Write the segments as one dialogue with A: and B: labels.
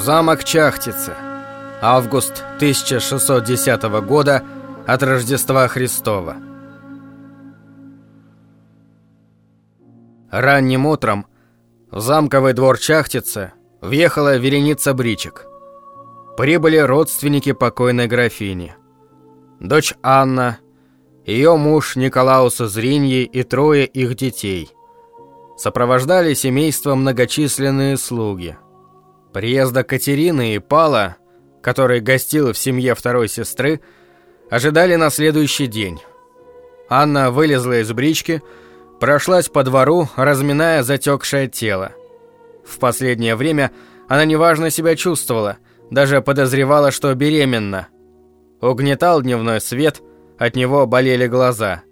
A: Замок Чахтицы. Август 1610 года от Рождества Христова. Ранним утром в замковый двор Чахтицы въехала вереница бричек. Прибыли родственники покойной графини. Дочь Анна, ее муж Николауса Зриньи и трое их детей. Сопровождали семейство многочисленные слуги – Приезда Катерины и Пала, который гостил в семье второй сестры, ожидали на следующий день. Анна вылезла из брички, прошлась по двору, разминая затекшее тело. В последнее время она неважно себя чувствовала, даже подозревала, что беременна. Угнетал дневной свет, от него болели глаза.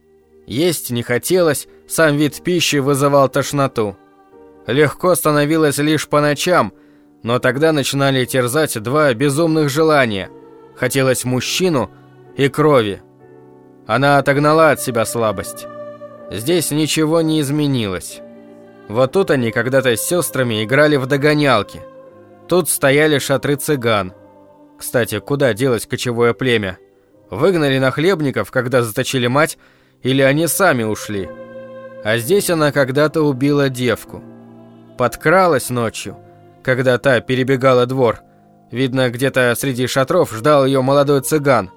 A: Есть не хотелось, сам вид пищи вызывал тошноту. Легко становилось лишь по ночам – но тогда начинали терзать два безумных желания. Хотелось мужчину и крови. Она отогнала от себя слабость. Здесь ничего не изменилось. Вот тут они когда-то с сестрами играли в догонялки. Тут стояли шатры цыган. Кстати, куда делось кочевое племя? Выгнали нахлебников, когда заточили мать, или они сами ушли? А здесь она когда-то убила девку. Подкралась ночью – когда та перебегала двор. Видно, где-то среди шатров ждал ее молодой цыган.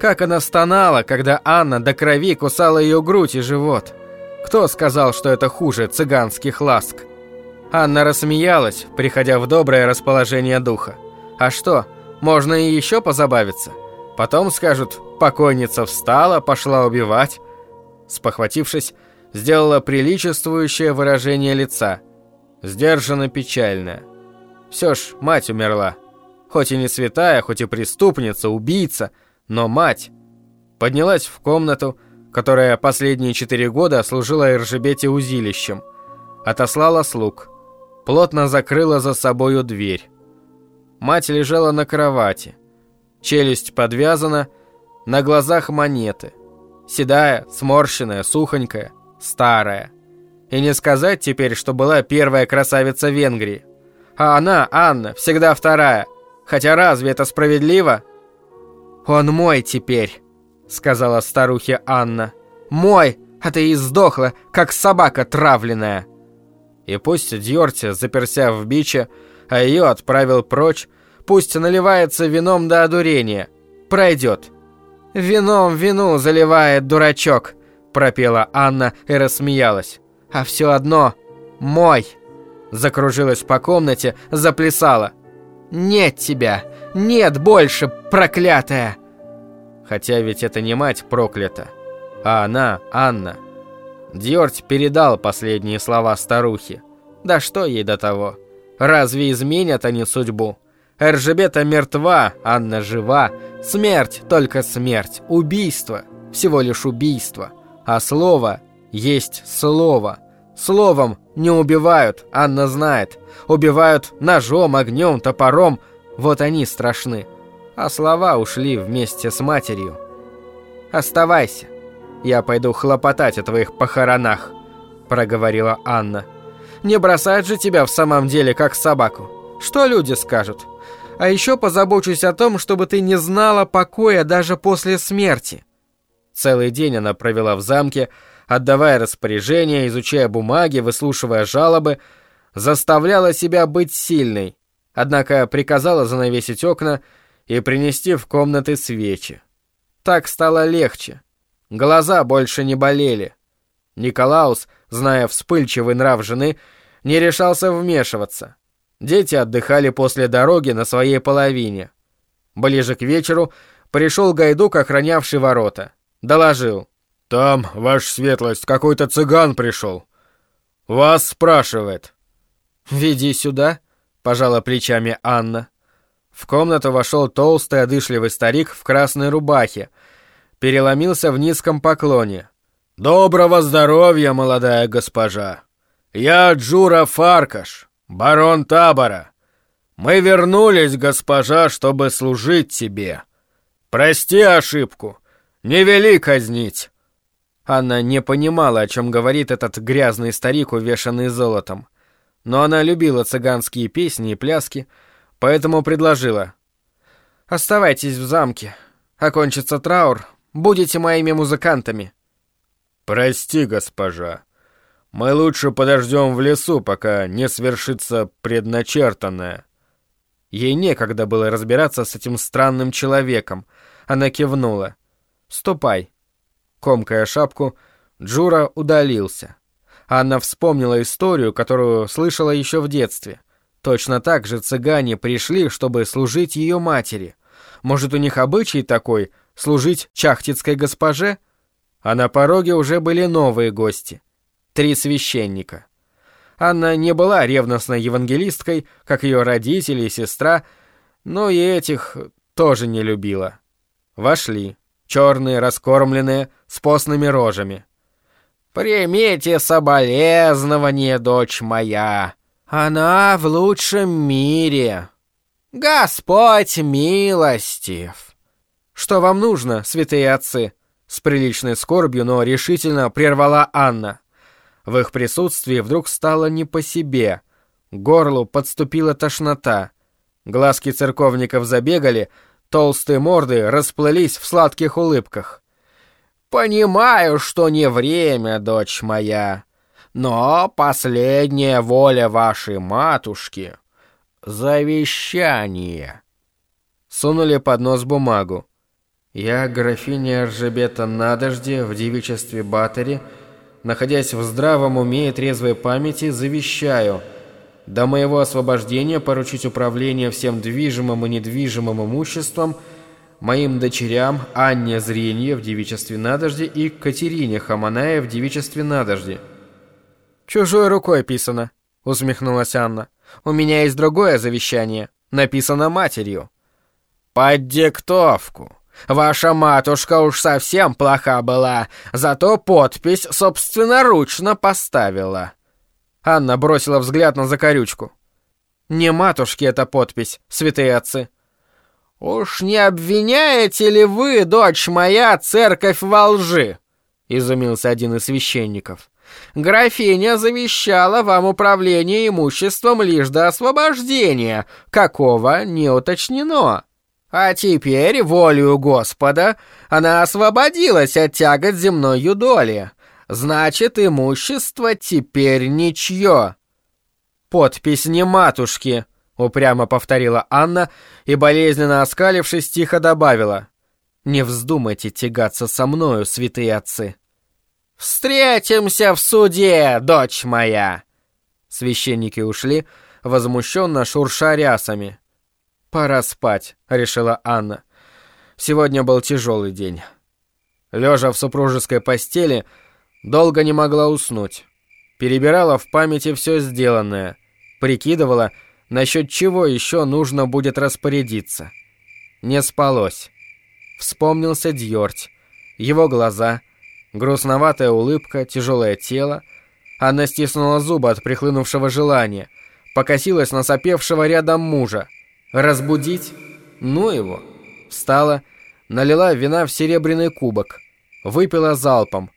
A: Как она стонала, когда Анна до крови кусала ее грудь и живот. Кто сказал, что это хуже цыганских ласк? Анна рассмеялась, приходя в доброе расположение духа. А что, можно и еще позабавиться? Потом скажут, покойница встала, пошла убивать. Спохватившись, сделала приличествующее выражение лица. Сдержанно печальное. Все ж мать умерла. Хоть и не святая, хоть и преступница, убийца, но мать. Поднялась в комнату, которая последние четыре года служила Иржебете узилищем. Отослала слуг. Плотно закрыла за собою дверь. Мать лежала на кровати. Челюсть подвязана, на глазах монеты. Седая, сморщенная, сухонькая, старая. И не сказать теперь, что была первая красавица Венгрии. А она, Анна, всегда вторая. Хотя разве это справедливо? «Он мой теперь», — сказала старухе Анна. «Мой, а ты и сдохла, как собака травленная». И пусть Дьорти заперся в биче, а ее отправил прочь, пусть наливается вином до одурения. Пройдет. «Вином вину заливает дурачок», — пропела Анна и рассмеялась. «А все одно мой» закружилась по комнате, заплясала. «Нет тебя! Нет больше, проклятая!» Хотя ведь это не мать проклята, а она, Анна. Дьорть передал последние слова старухе. Да что ей до того? Разве изменят они судьбу? Эржебета мертва, Анна жива. Смерть, только смерть. Убийство, всего лишь убийство. А слово есть слово. Словом, не убивают, Анна знает. Убивают ножом, огнем, топором. Вот они страшны. А слова ушли вместе с матерью. «Оставайся. Я пойду хлопотать о твоих похоронах», — проговорила Анна. «Не бросать же тебя в самом деле, как собаку. Что люди скажут? А еще позабочусь о том, чтобы ты не знала покоя даже после смерти». Целый день она провела в замке, отдавая распоряжения, изучая бумаги, выслушивая жалобы, заставляла себя быть сильной, однако приказала занавесить окна и принести в комнаты свечи. Так стало легче. Глаза больше не болели. Николаус, зная вспыльчивый нрав жены, не решался вмешиваться. Дети отдыхали после дороги на своей половине. Ближе к вечеру пришел Гайдук, охранявший ворота. Доложил. «Там, ваша светлость, какой-то цыган пришел. Вас спрашивает». «Веди сюда», — пожала плечами Анна. В комнату вошел толстый одышливый старик в красной рубахе, переломился в низком поклоне. «Доброго здоровья, молодая госпожа! Я Джура Фаркаш, барон Табора. Мы вернулись, госпожа, чтобы служить тебе. Прости ошибку, не вели казнить. Анна не понимала, о чем говорит этот грязный старик, увешанный золотом. Но она любила цыганские песни и пляски, поэтому предложила. «Оставайтесь в замке. Окончится траур, будете моими музыкантами».
B: «Прости, госпожа. Мы лучше подождем в лесу, пока не свершится предначертанное».
A: Ей некогда было разбираться с этим странным человеком. Она кивнула. «Ступай». Комкая шапку, Джура удалился. Анна вспомнила историю, которую слышала еще в детстве. Точно так же цыгане пришли, чтобы служить ее матери. Может, у них обычай такой — служить чахтицкой госпоже? А на пороге уже были новые гости. Три священника. Анна не была ревностной евангелисткой, как ее родители и сестра, но и этих тоже не любила. Вошли, черные, раскормленные, с постными рожами. «Примите соболезнование, дочь моя. Она в лучшем мире. Господь милостив». «Что вам нужно, святые отцы?» С приличной скорбью, но решительно прервала Анна. В их присутствии вдруг стало не по себе. К горлу подступила тошнота. Глазки церковников забегали, толстые морды расплылись в сладких улыбках. «Понимаю, что не время, дочь моя, но последняя воля вашей матушки — завещание». Сунули под нос бумагу. «Я, графиня Ржебета Надожди, в девичестве Батари, находясь в здравом уме и трезвой памяти, завещаю до моего освобождения поручить управление всем движимым и недвижимым имуществом — моим дочерям Анне Зренье в девичестве Надожди и Катерине Хаманая в девичестве Надожди. «Чужой рукой писано», — усмехнулась Анна. «У меня есть другое завещание, написано матерью». «Под диктовку. Ваша матушка уж совсем плоха была, зато подпись собственноручно поставила». Анна бросила взгляд на закорючку. «Не матушки эта подпись, святые отцы. «Уж не обвиняете ли вы, дочь моя, церковь во лжи?» — изумился один из священников. «Графиня завещала вам управление имуществом лишь до освобождения, какого не уточнено. А теперь, волею Господа, она освободилась от тягот земной юдоли. Значит, имущество теперь ничье». «Подпись не матушки», Упрямо повторила Анна и, болезненно оскалившись, тихо добавила. «Не вздумайте тягаться со мною, святые отцы». «Встретимся в суде, дочь моя!» Священники ушли, возмущенно шурша рясами. «Пора спать», — решила Анна. Сегодня был тяжелый день. Лежа в супружеской постели, долго не могла уснуть. Перебирала в памяти все сделанное, прикидывала, насчет чего еще нужно будет распорядиться. Не спалось. Вспомнился Дьорть, его глаза, грустноватая улыбка, тяжелое тело. Она стиснула зубы от прихлынувшего желания, покосилась на сопевшего рядом мужа. Разбудить? Ну его. Встала, налила вина в серебряный кубок, выпила залпом.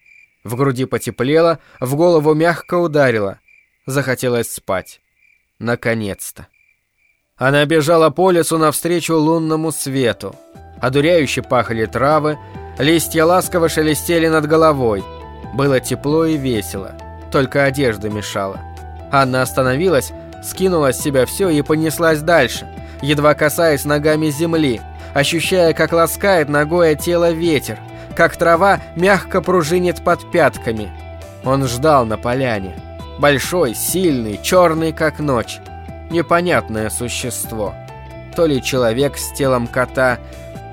A: В груди потеплело, в голову мягко ударило. Захотелось спать. Наконец-то. Она бежала по лесу навстречу лунному свету. Одуряюще пахли травы, листья ласково шелестели над головой. Было тепло и весело, только одежда мешала. Анна остановилась, скинула с себя все и понеслась дальше, едва касаясь ногами земли, ощущая, как ласкает ногое тело ветер, как трава мягко пружинит под пятками. Он ждал на поляне. Большой, сильный, черный, как ночь. Непонятное существо. То ли человек с телом кота,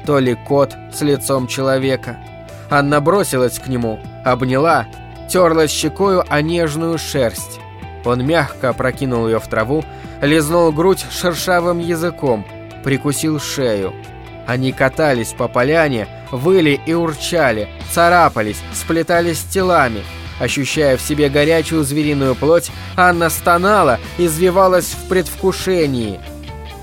A: то ли кот с лицом человека. Анна бросилась к нему, обняла, терлась щекою о нежную шерсть. Он мягко опрокинул ее в траву, лизнул грудь шершавым языком, прикусил шею. Они катались по поляне, выли и урчали, царапались, сплетались телами – Ощущая в себе горячую звериную плоть, Анна стонала, извивалась в предвкушении.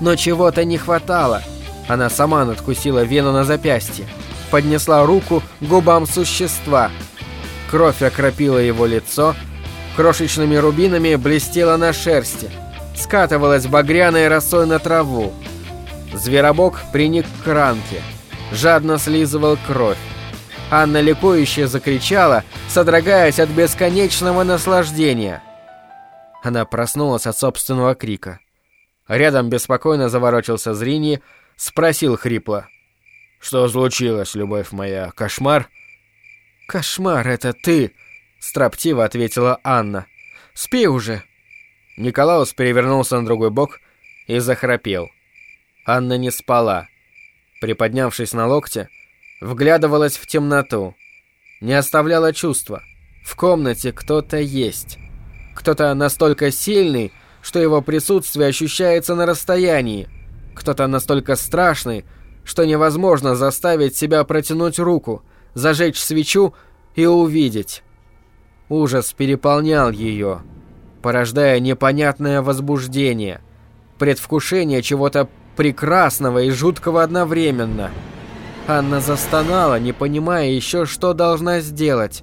A: Но чего-то не хватало. Она сама надкусила вену на запястье, поднесла руку к губам существа. Кровь окропила его лицо, крошечными рубинами блестела на шерсти. скатывалась багряной росой на траву. Зверобок приник к ранке, жадно слизывал кровь. Анна ликующе закричала, содрогаясь от бесконечного наслаждения. Она проснулась от собственного крика. Рядом беспокойно заворочился Зрини, спросил хрипло. «Что случилось, любовь моя? Кошмар?»
B: «Кошмар, это ты!» — строптиво ответила Анна. «Спи уже!»
A: Николаус перевернулся на другой бок и захрапел. Анна не спала. Приподнявшись на локте, вглядывалась в темноту. Не оставляла чувства. В комнате кто-то есть. Кто-то настолько сильный, что его присутствие ощущается на расстоянии. Кто-то настолько страшный, что невозможно заставить себя протянуть руку, зажечь свечу и увидеть. Ужас переполнял ее, порождая непонятное возбуждение, предвкушение чего-то прекрасного и жуткого одновременно. Анна застонала, не понимая еще, что должна сделать.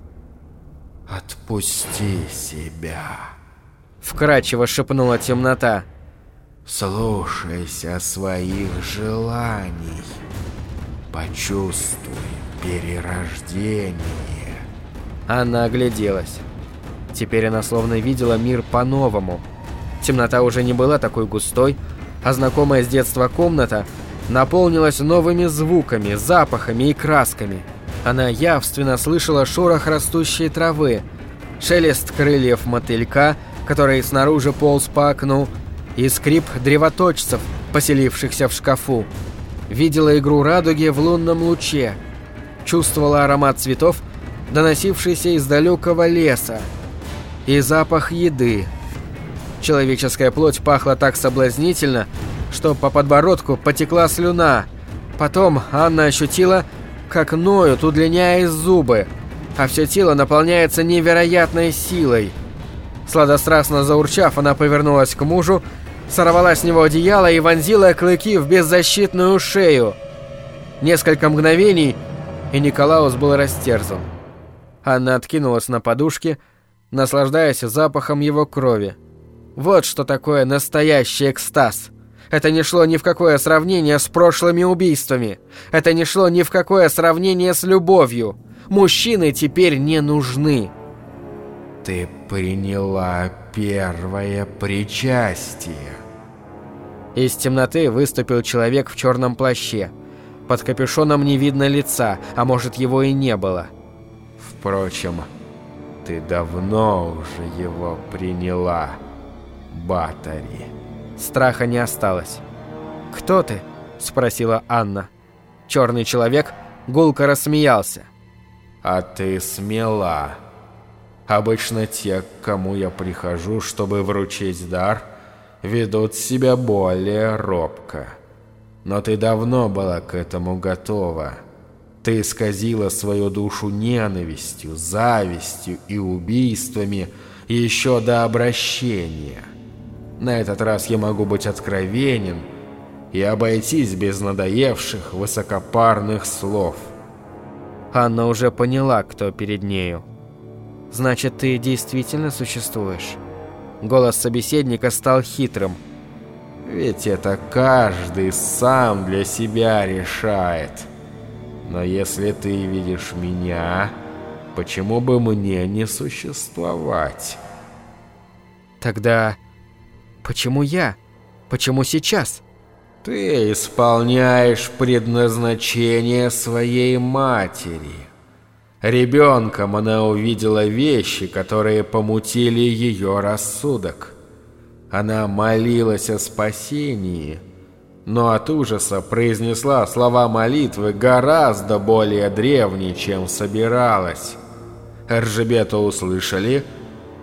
C: «Отпусти себя», —
A: вкрадчиво шепнула темнота.
C: «Слушайся своих желаний. Почувствуй перерождение».
A: Анна огляделась. Теперь она словно видела мир по-новому. Темнота уже не была такой густой, а знакомая с детства комната наполнилась новыми звуками, запахами и красками. Она явственно слышала шорох растущей травы, шелест крыльев мотылька, который снаружи полз по окну, и скрип древоточцев, поселившихся в шкафу. Видела игру радуги в лунном луче. Чувствовала аромат цветов, доносившийся из далекого леса. И запах еды – Человеческая плоть пахла так соблазнительно, что по подбородку потекла слюна. Потом Анна ощутила, как ноют, удлиняясь зубы, а все тело наполняется невероятной силой. Сладострастно заурчав, она повернулась к мужу, сорвала с него одеяло и вонзила клыки в беззащитную шею. Несколько мгновений, и Николаус был растерзан. Анна откинулась на подушке, наслаждаясь запахом его крови. Вот что такое настоящий экстаз. Это не шло ни в какое сравнение с прошлыми убийствами. Это не шло ни в какое сравнение с любовью. Мужчины теперь не нужны.
C: Ты приняла первое причастие.
A: Из темноты выступил человек в черном плаще. Под капюшоном не видно лица, а может его и не было.
C: Впрочем, ты давно уже его приняла. Батари.
A: Страха не осталось. «Кто ты?» – спросила Анна. Черный человек гулко рассмеялся.
C: «А ты смела. Обычно те, к кому я прихожу, чтобы вручить дар, ведут себя более робко. Но ты давно была к этому готова. Ты исказила свою душу ненавистью, завистью и убийствами еще до обращения». На этот раз я могу быть откровенен и обойтись без надоевших высокопарных слов.
A: Анна уже поняла, кто перед нею. «Значит, ты действительно существуешь?» Голос собеседника стал хитрым.
C: «Ведь это каждый сам для себя решает. Но если ты видишь меня, почему бы мне не существовать?»
A: «Тогда Почему я? Почему сейчас?
C: Ты исполняешь предназначение своей матери. Ребенком она увидела вещи, которые помутили ее рассудок. Она молилась о спасении, но от ужаса произнесла слова молитвы гораздо более древние, чем собиралась. Ржебета услышали –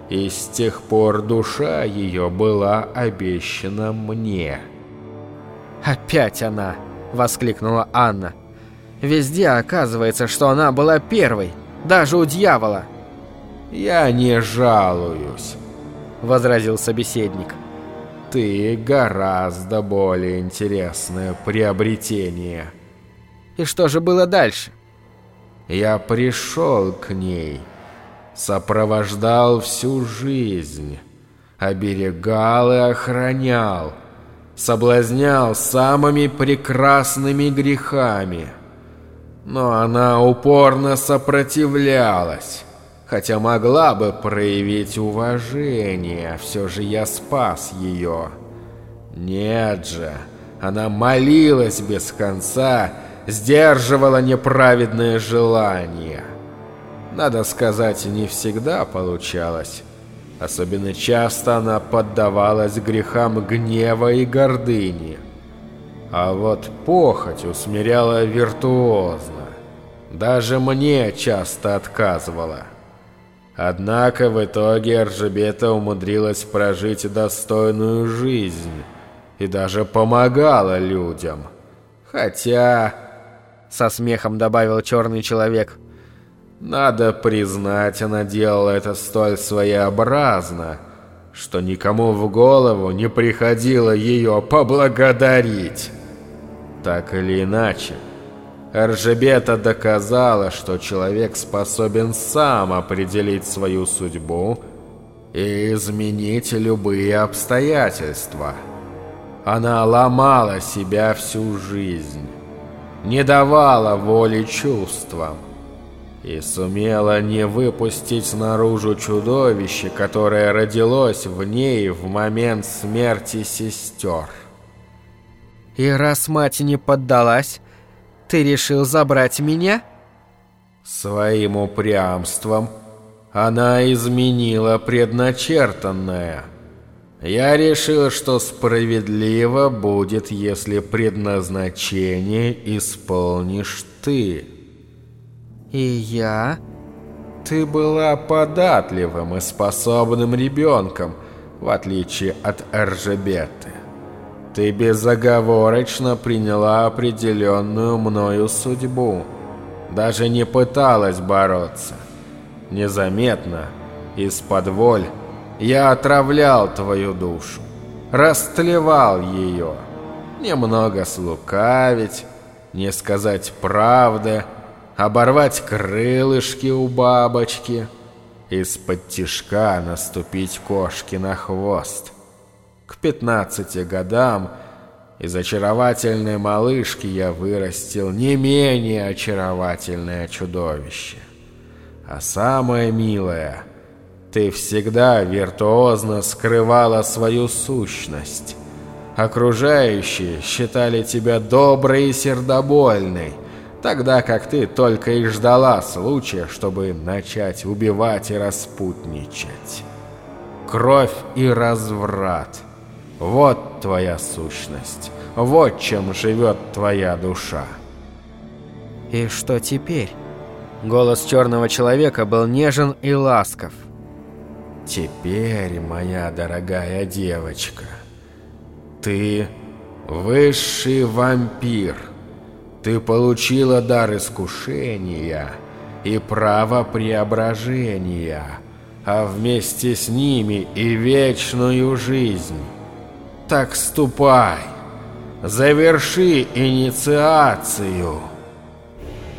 C: и с тех пор душа ее была обещана мне.
A: «Опять она!» — воскликнула Анна. «Везде оказывается, что она была первой, даже у дьявола».
C: «Я не жалуюсь», — возразил собеседник. «Ты гораздо более интересное приобретение».
A: «И что же было дальше?»
C: «Я пришел к ней» сопровождал всю жизнь. оберегал и охранял, соблазнял самыми прекрасными грехами. Но она упорно сопротивлялась, хотя могла бы проявить уважение, все же я спас ее. Нет же, она молилась без конца, сдерживала неправедные желания. Надо сказать, не всегда получалось. Особенно часто она поддавалась грехам гнева и гордыни. А вот похоть усмиряла виртуозно. Даже мне часто отказывала. Однако в итоге Аржебета умудрилась прожить достойную жизнь и даже помогала людям. Хотя... Со смехом добавил черный человек. Надо признать, она делала это столь своеобразно, что никому в голову не приходило ее поблагодарить. Так или иначе, Эржебета доказала, что человек способен сам определить свою судьбу и изменить любые обстоятельства. Она ломала себя всю жизнь, не давала воли чувствам и сумела не выпустить наружу чудовище, которое родилось в ней в момент смерти сестер.
B: «И раз мать не поддалась, ты решил забрать меня?»
C: Своим упрямством она изменила предначертанное – я решил, что справедливо будет, если предназначение исполнишь ты.
B: И я?
C: Ты была податливым и способным ребенком, в отличие от Эржебеты. Ты безоговорочно приняла определенную мною судьбу. Даже не пыталась бороться. Незаметно, из-под воль, я отравлял твою душу, растлевал ее. Немного слукавить, не сказать правды, оборвать крылышки у бабочки, из-под тишка наступить кошки на хвост. К пятнадцати годам из очаровательной малышки я вырастил не менее очаровательное чудовище. А самое милое — ты всегда виртуозно скрывала свою сущность. Окружающие считали тебя доброй и сердобольной, тогда как ты только и ждала случая, чтобы начать убивать и распутничать. Кровь и разврат. Вот твоя сущность. Вот чем живет твоя душа.
B: И что теперь? Голос черного человека был нежен и ласков.
C: Теперь, моя дорогая девочка, ты высший вампир. Ты получила дар искушения и право преображения, а вместе с ними и вечную жизнь. Так ступай, заверши инициацию.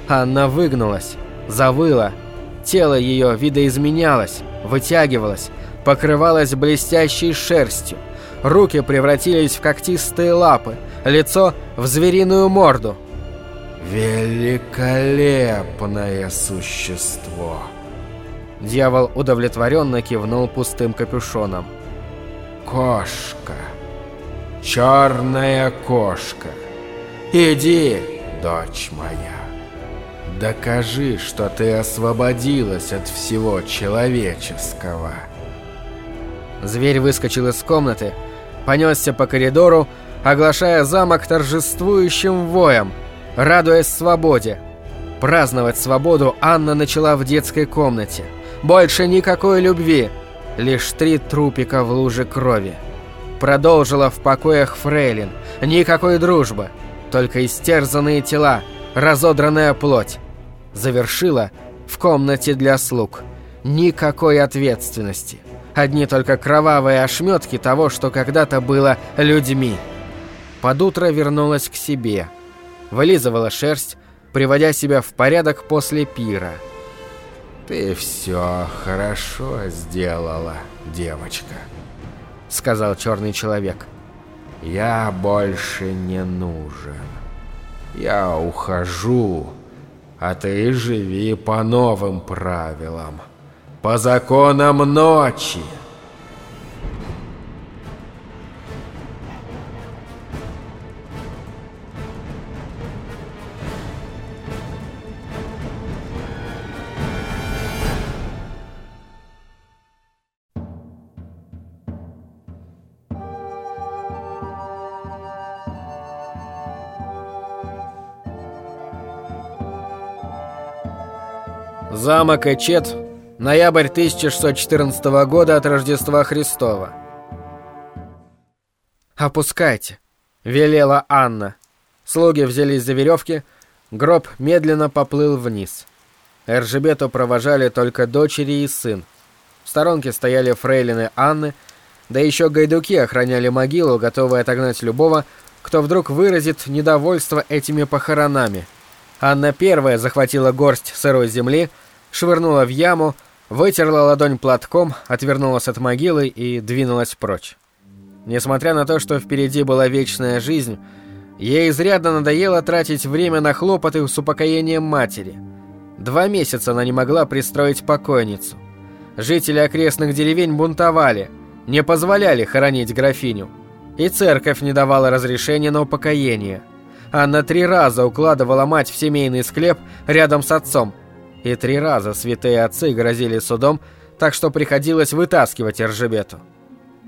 B: Анна выгнулась, завыла, тело ее видоизменялось, вытягивалась, покрывалась блестящей шерстью. Руки превратились в когтистые лапы, лицо в звериную морду.
C: «Великолепное существо!»
B: Дьявол удовлетворенно кивнул пустым капюшоном.
C: «Кошка! Черная кошка! Иди, дочь моя!» Докажи, что ты освободилась от всего человеческого.
B: Зверь выскочил из комнаты, понесся по коридору, оглашая замок торжествующим воем, радуясь свободе. Праздновать свободу Анна начала в детской комнате. Больше никакой любви, лишь три трупика в луже крови. Продолжила в покоях Фрейлин, никакой дружбы, только истерзанные тела, разодранная плоть завершила в комнате для слуг. Никакой ответственности. Одни только кровавые ошметки того, что когда-то было людьми. Под утро вернулась к себе. Вылизывала шерсть, приводя себя в порядок после пира.
C: «Ты все хорошо сделала, девочка.
B: — сказал черный человек.
C: «Я больше не нужен. Я ухожу, а ты живи по новым правилам, по законам ночи».
B: Замок Эчет, ноябрь 1614 года от Рождества Христова. «Опускайте», — велела Анна. Слуги взялись за веревки, гроб медленно поплыл вниз. Эржебету провожали только дочери и сын. В сторонке стояли фрейлины Анны, да еще гайдуки охраняли могилу, готовые отогнать любого, кто вдруг выразит недовольство этими похоронами. Анна первая захватила горсть сырой земли, швырнула в яму, вытерла ладонь платком, отвернулась от могилы и двинулась прочь. Несмотря на то, что впереди была вечная жизнь, ей изрядно надоело тратить время на хлопоты с упокоением матери. Два месяца она не могла пристроить покойницу. Жители окрестных деревень бунтовали, не позволяли хоронить графиню. И церковь не давала разрешения на упокоение. Анна три раза укладывала мать в семейный склеп рядом с отцом – и три раза святые отцы грозили судом, так что приходилось вытаскивать Эржебету.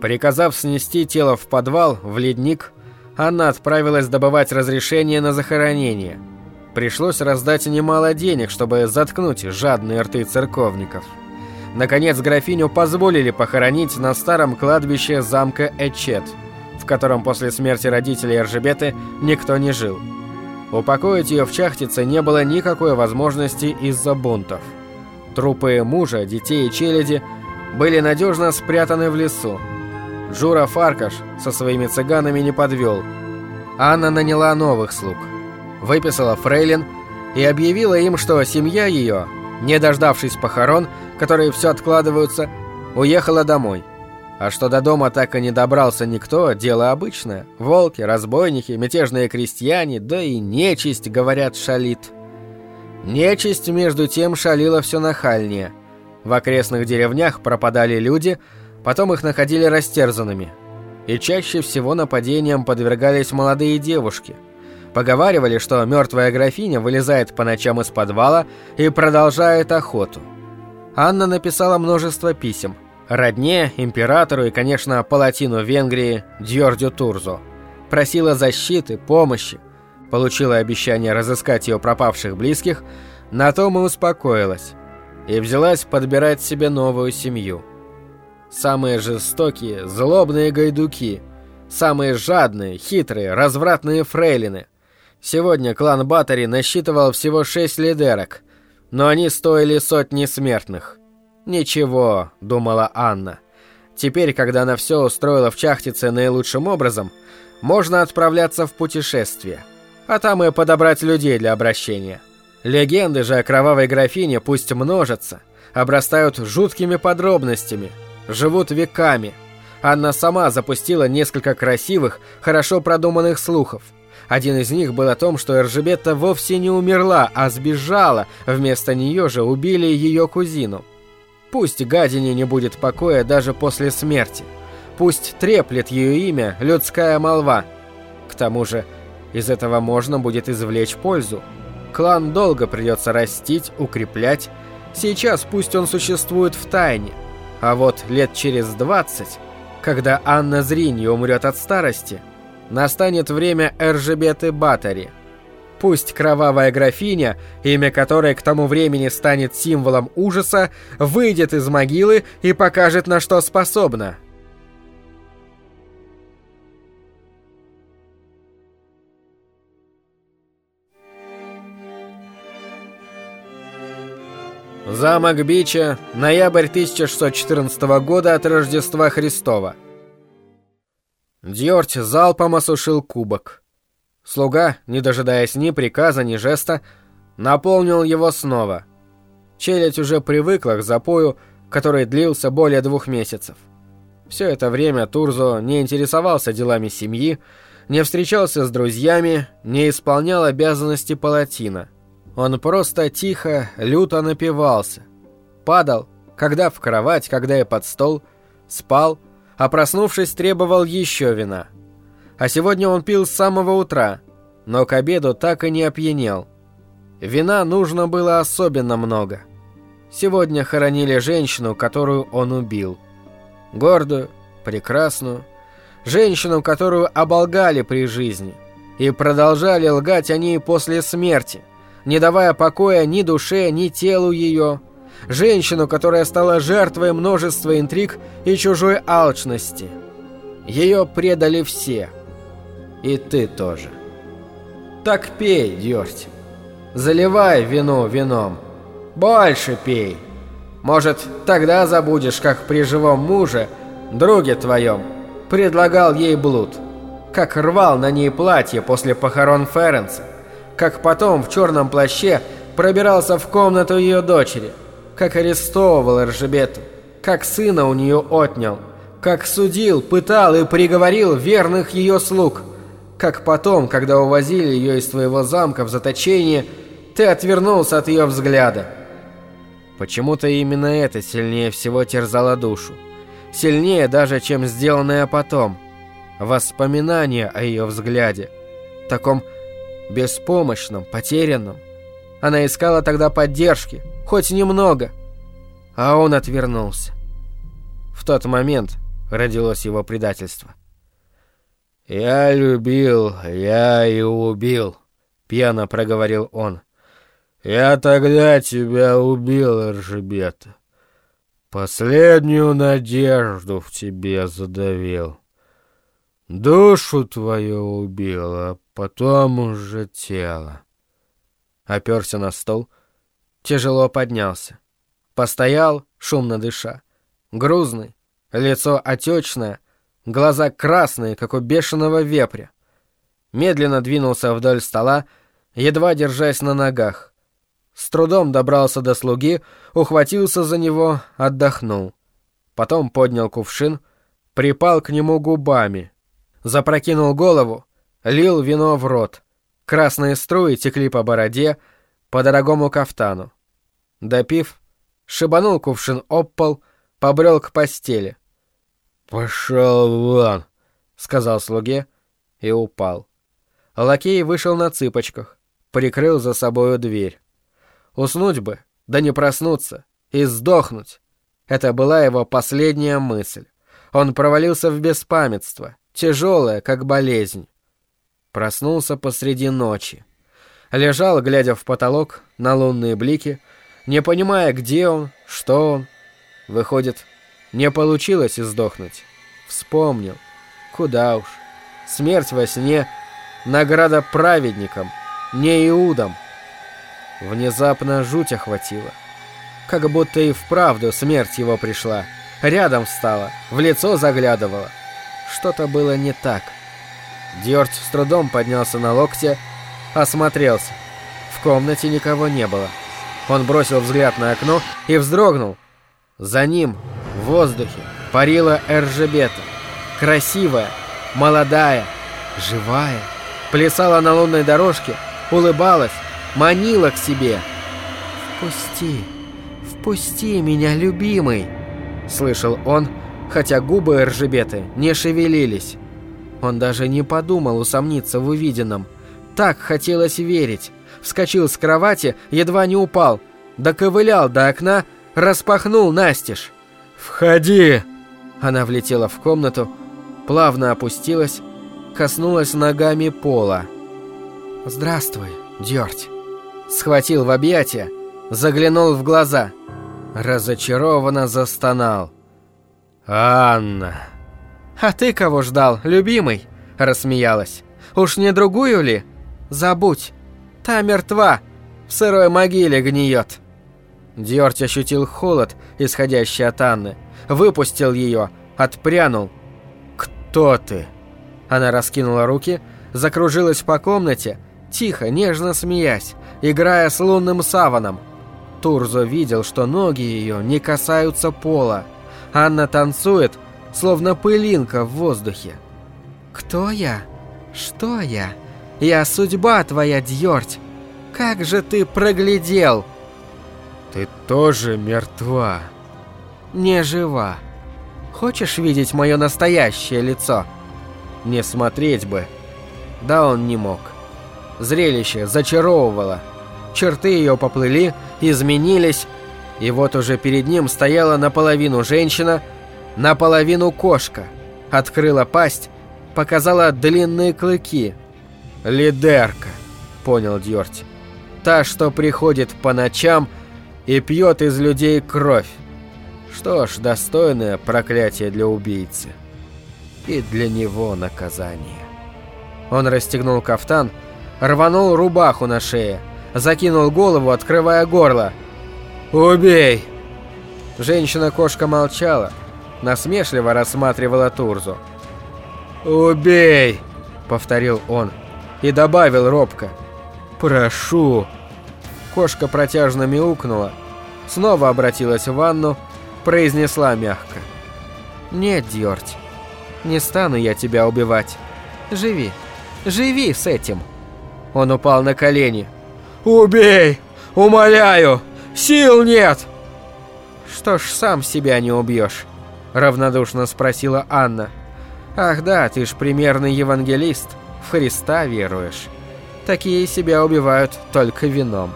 B: Приказав снести тело в подвал, в ледник, Анна отправилась добывать разрешение на захоронение. Пришлось раздать немало денег, чтобы заткнуть жадные рты церковников. Наконец, графиню позволили похоронить на старом кладбище замка Эчет, котором после смерти родителей Эржебеты никто не жил. Упокоить ее в Чахтице не было никакой возможности из-за бунтов. Трупы мужа, детей и челяди были надежно спрятаны в лесу. Жура Фаркаш со своими цыганами не подвел. Анна наняла новых слуг. Выписала фрейлин и объявила им, что семья ее, не дождавшись похорон, которые все откладываются, уехала домой. А что до дома так и не добрался никто, дело обычное. Волки, разбойники, мятежные крестьяне, да и нечисть, говорят, шалит. Нечисть, между тем, шалила все нахальнее. В окрестных деревнях пропадали люди, потом их находили растерзанными. И чаще всего нападениям подвергались молодые девушки. Поговаривали, что мертвая графиня вылезает по ночам из подвала и продолжает охоту. Анна написала множество писем – родне, императору и, конечно, палатину Венгрии Дьордю Турзу. Просила защиты, помощи, получила обещание разыскать ее пропавших близких, на том и успокоилась, и взялась подбирать себе новую семью. Самые жестокие, злобные гайдуки, самые жадные, хитрые, развратные фрейлины. Сегодня клан Батари насчитывал всего шесть лидерок, но они стоили сотни смертных. «Ничего», — думала Анна. «Теперь, когда она все устроила в Чахтице наилучшим образом, можно отправляться в путешествие, а там и подобрать людей для обращения. Легенды же о кровавой графине пусть множатся, обрастают жуткими подробностями, живут веками. Анна сама запустила несколько красивых, хорошо продуманных слухов. Один из них был о том, что Эржебетта вовсе не умерла, а сбежала, вместо нее же убили ее кузину. Пусть гадине не будет покоя даже после смерти. Пусть треплет ее имя людская молва. К тому же, из этого можно будет извлечь пользу. Клан долго придется растить, укреплять. Сейчас пусть он существует в тайне. А вот лет через двадцать, когда Анна Зриньи умрет от старости, настанет время Эржебеты Батари – Пусть кровавая графиня, имя которой к тому времени станет символом ужаса, выйдет из могилы и покажет, на что способна. Замок Бича, ноябрь 1614 года от Рождества Христова. Дьорть залпом осушил кубок. Слуга, не дожидаясь ни приказа, ни жеста, наполнил его снова. Челядь уже привыкла к запою, который длился более двух месяцев. Все это время Турзо не интересовался делами семьи, не встречался с друзьями, не исполнял обязанности палатина. Он просто тихо, люто напивался. Падал, когда в кровать, когда и под стол, спал, а проснувшись, требовал еще вина. А сегодня он пил с самого утра, но к обеду так и не опьянел. Вина нужно было особенно много. Сегодня хоронили женщину, которую он убил. Гордую, прекрасную, женщину, которую оболгали при жизни и продолжали лгать о ней после смерти, не давая покоя ни душе, ни телу ее, женщину, которая стала жертвой множества интриг и чужой алчности. Ее предали все. И ты тоже. Так пей, дёрть. Заливай вино вином. Больше пей. Может, тогда забудешь, как при живом муже, друге твоем, предлагал ей блуд. Как рвал на ней платье после похорон Ференса. Как потом в черном плаще пробирался в комнату ее дочери. Как арестовывал Эржебету. Как сына у нее отнял. Как судил, пытал и приговорил верных ее слуг. Как потом, когда увозили ее из твоего замка в заточение, ты отвернулся от ее взгляда. Почему-то именно это сильнее всего терзало душу. Сильнее даже, чем сделанное потом. Воспоминания о ее взгляде. Таком беспомощном, потерянном. Она искала тогда поддержки, хоть немного. А он отвернулся. В тот момент родилось его предательство.
C: «Я любил, я и убил», — пьяно проговорил он. «Я тогда тебя убил, Эржебета. Последнюю надежду в тебе задавил. Душу твою убил, а потом уже тело».
B: Оперся на стол, тяжело поднялся. Постоял, шумно дыша. Грузный, лицо отечное, глаза красные, как у бешеного вепря. Медленно двинулся вдоль стола, едва держась на ногах с трудом добрался до слуги, ухватился за него, отдохнул. Потом поднял кувшин, припал к нему губами, запрокинул голову, лил вино в рот. Красные струи текли по бороде, по дорогому кафтану. Допив, шибанул кувшин об пол, побрел к постели.
C: «Пошел вон!»
B: — сказал слуге и упал. Лакей вышел на цыпочках, прикрыл за собою дверь. Уснуть бы, да не проснуться, и сдохнуть. Это была его последняя мысль. Он провалился в беспамятство, тяжелое, как болезнь. Проснулся посреди ночи. Лежал, глядя в потолок, на лунные блики, не понимая, где он, что он. Выходит, не получилось издохнуть. Вспомнил. Куда уж. Смерть во сне — награда праведникам, не Иудам. Внезапно жуть охватила. Как будто и вправду смерть его пришла. Рядом встала, в лицо заглядывала. Что-то было не так. Дёрть с трудом поднялся на локте, осмотрелся. В комнате никого не было. Он бросил взгляд на окно и вздрогнул. За ним, в воздухе, парила Эржебета. Красивая, молодая, живая. Плясала на лунной дорожке, улыбалась, манила к себе. «Впусти, впусти меня, любимый!» Слышал он, хотя губы Эржебеты не шевелились. Он даже не подумал усомниться в увиденном. Так хотелось верить. Вскочил с кровати, едва не упал. Доковылял до окна, распахнул настежь. «Входи!» Она влетела в комнату, плавно опустилась, коснулась ногами пола. «Здравствуй, дёрть!» схватил в объятия, заглянул в глаза. Разочарованно застонал.
C: «Анна!»
B: «А ты кого ждал, любимый?» – рассмеялась. «Уж не другую ли? Забудь. Та мертва, в сырой могиле гниет». Дьорть ощутил холод, исходящий от Анны. Выпустил ее, отпрянул. «Кто ты?» Она раскинула руки, закружилась по комнате, тихо, нежно смеясь играя с лунным саваном. Турзо видел, что ноги ее не касаются пола. Анна танцует, словно пылинка в воздухе. «Кто я? Что я? Я судьба твоя, Дьорть! Как же ты проглядел!»
A: «Ты тоже мертва!»
B: «Не жива. Хочешь видеть мое настоящее лицо?»
A: «Не смотреть бы!» Да он не мог. Зрелище зачаровывало. Черты ее поплыли, изменились, и вот уже перед ним стояла наполовину женщина, наполовину кошка. Открыла пасть, показала длинные клыки. «Лидерка», — понял Дьорти. «Та, что приходит по ночам и пьет из людей кровь. Что ж, достойное проклятие для убийцы. И для него наказание». Он расстегнул кафтан, рванул рубаху на шее, закинул голову, открывая горло. «Убей!» Женщина-кошка молчала, насмешливо рассматривала Турзу. «Убей!» — повторил он и добавил робко. «Прошу!» Кошка протяжно мяукнула, снова обратилась в ванну, произнесла мягко. «Нет, Дьорть, не стану я тебя убивать. Живи, живи с этим!» Он упал на колени. «Убей! Умоляю! Сил нет!» «Что ж, сам себя не убьешь?» Равнодушно спросила Анна. «Ах да, ты ж примерный евангелист, в Христа веруешь. Такие себя убивают только вином.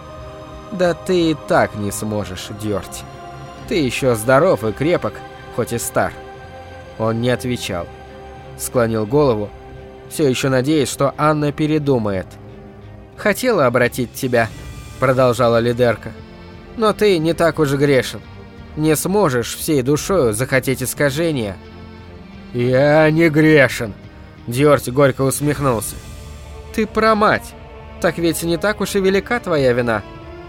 A: Да ты и так не сможешь, Дёрть. Ты еще здоров и крепок, хоть и стар». Он не отвечал. Склонил голову, все еще надеясь, что Анна передумает – хотела обратить тебя», — продолжала Лидерка. «Но ты не так уж грешен. Не сможешь всей душою захотеть искажения». «Я не грешен», — Дьорти горько усмехнулся. «Ты про мать. Так ведь не так уж и велика твоя вина.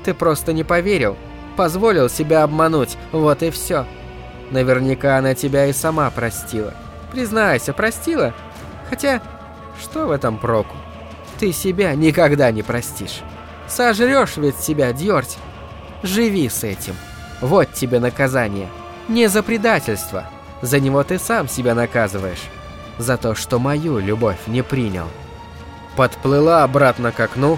A: Ты просто не поверил, позволил себя обмануть, вот и все. Наверняка она тебя и сама простила. Признайся, простила? Хотя, что в этом проку? Ты себя никогда не простишь. Сожрешь ведь себя, Дьорть. Живи с этим. Вот тебе наказание. Не за предательство. За него ты сам себя наказываешь. За то, что мою любовь не принял. Подплыла обратно к окну,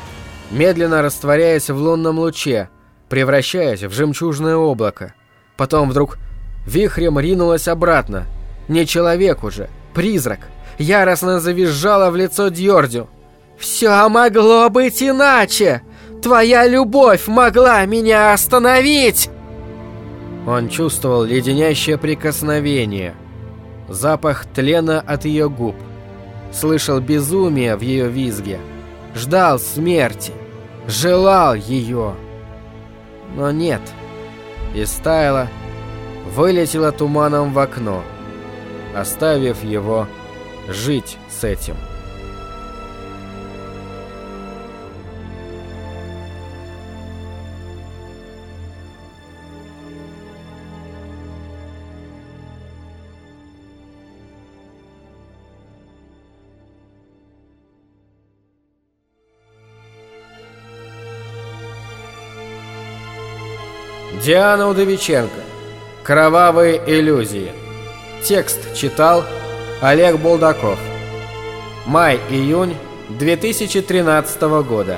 A: медленно растворяясь в лунном луче, превращаясь в жемчужное облако. Потом вдруг вихрем ринулась обратно. Не человек уже, призрак. Яростно завизжала в лицо Дьордю. «Все могло быть иначе! Твоя любовь могла меня остановить!» Он чувствовал леденящее прикосновение, запах тлена от ее губ, слышал безумие в ее визге, ждал смерти, желал ее. Но нет, и стаяла, вылетела туманом в окно, оставив его жить с этим. Диана Удовиченко. Кровавые иллюзии. Текст читал Олег Булдаков. Май-июнь 2013 года.